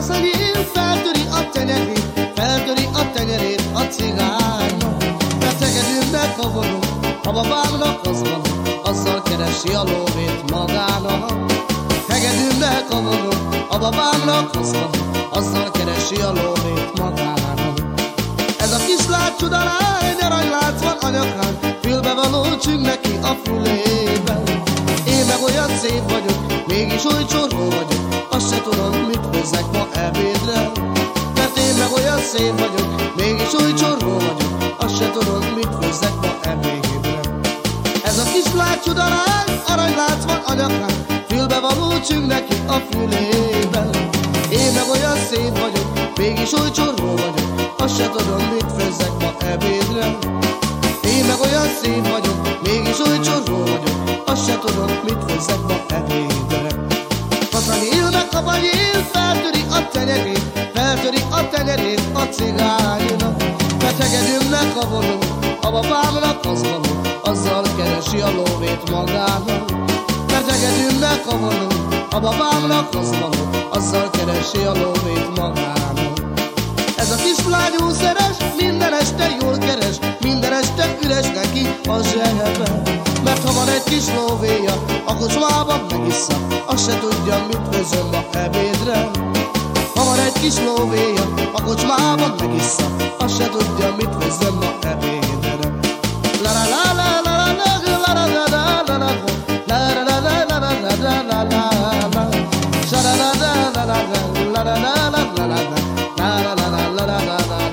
a szemén, feltöri a tenyerét, feltöri a tenyerét a cigánynak. Betegedőnek a vonó, a babámnak az van, azzal keresi a lóvét magának. Hegedűnek a vonó, a babámnak az van, azzal keresi a lóvét magának. Ez a kislány csodalány, aranylánc van anyakán, fülbe való csüng neki a fülében. Én meg olyan szép vagyok, mégis oly csorgó vagyok, azt se tudom, szép vagyok, mégis oly csorgó vagyok, azt se tudom, mit hozzák ma ebédre. Ez a kislány csodalány, aranylác van a nyakán, fülbe való csüng neki a fülében. Én meg olyan szép vagyok, mégis oly csorgó vagyok, azt se tudom, mit főzzek ma ebédre. Én meg olyan szép vagyok, mégis oly csorgó vagyok, azt se tudom, mit főzzek ma ebédre. Kaszanyél meg a banyél, tenyerét a cigánynak. Betegedőmnek a vonó, a babámnak az való, azzal keresi a lóvét magának. Betegedőmnek a vonó, a babámnak az való, azzal keresi a lóvét magának. Ez a kislány szeres, minden este jól keres, minden este üres neki a zsebe. Mert ha van egy kis lóvéja, a kocsmában megissza, azt se tudja, mit főzöm ma ebédre. Kis lóvéja, a kocsmában megissza, azt se tudja, mit főzöm ma ebédre. La la la la la la la la la la la la la la la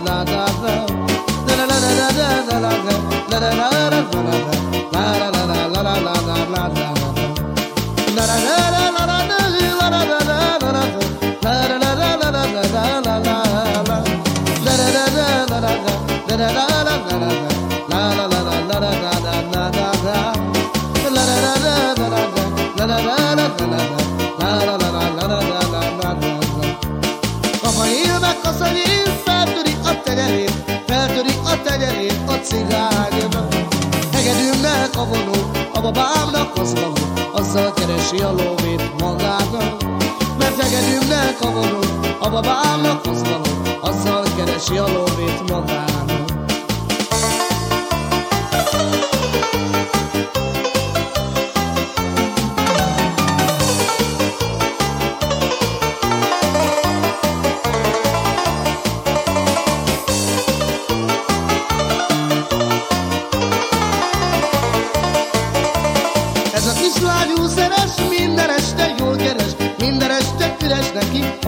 La feltöri a tenyerét, feltöri a tenyerét a cigánynak. Hegedűmnek a vonó, a babámnak az a lóvét magának. Mert hegedűmnek a vonó, a babámnak az való, azzal keresi a lóvét magának.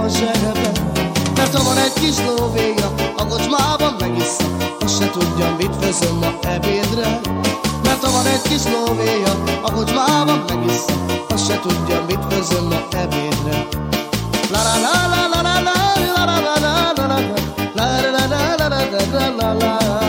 Zsebe. Mert ha van egy kis lóvéja, a kocsmában megissza, azt se tudja, mit főzöm ma ebédre. Mert ha van egy kis lóvéja, a kocsmában megissza, azt se tudja, mit főzöm ma ebédre. La la la la la la la la la la la la la la la la la la La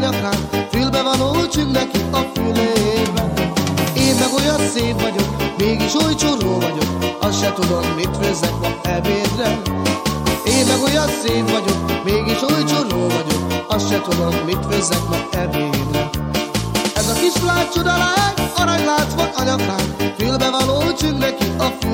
van nyakán, fülbe való csüng neki a fülében. Én meg olyan szép vagyok, mégis oly csorgó vagyok, azt se tudom, mit főzzek ma ebédre. Én meg olyan szép vagyok, mégis oly csorgó vagyok, azt se tudom, mit főzzek ma ebédre. Ez a kislány csodalány, aranylác van a nyakán, fülbe való csüng neki a fülében.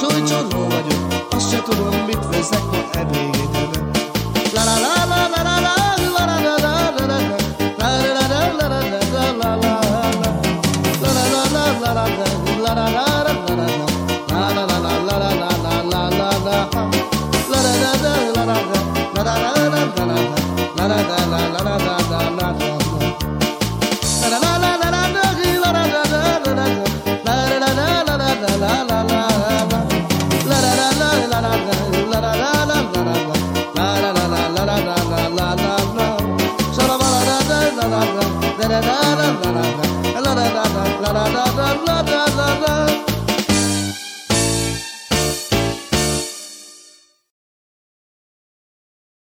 Súlycsorló vagyok, azt se tudom, mit veszek ma ebédemen. La la la la la la la la la la la la la la la la